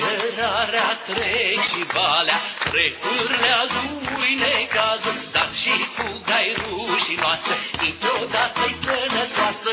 Mărarea trec și valea, trec pârlează necazul, dar și fuga-i rușinoasă, niciodată-i sănătoasă.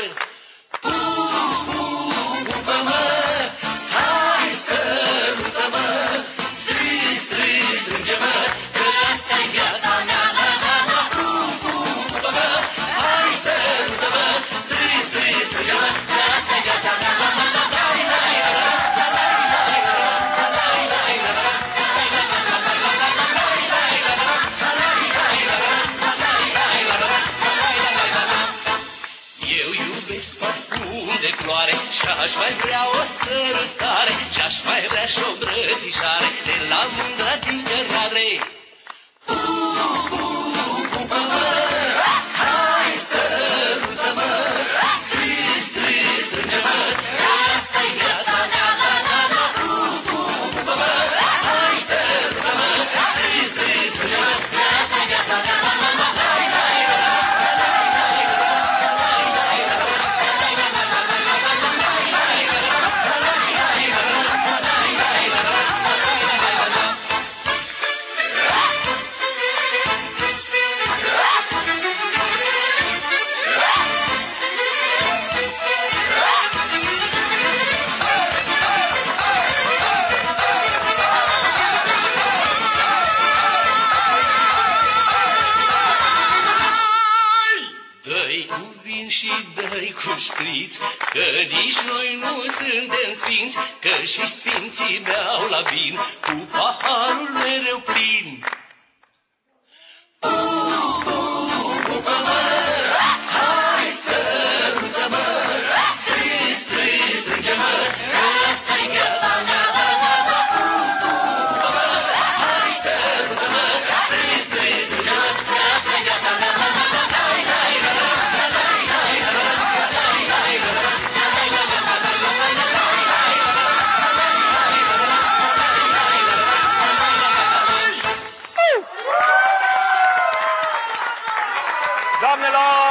Iubesc parfum de floare Și-aș mai vrea o sărutare Și-aș mai vrea și o îmbrățișare De la mândra din cărare Dă-i cu vin și dă-i cu șpriț, Că nici noi nu suntem sfinți, Că și sfinții beau la vin, Cu paharul mereu plin. سامنے لاؤ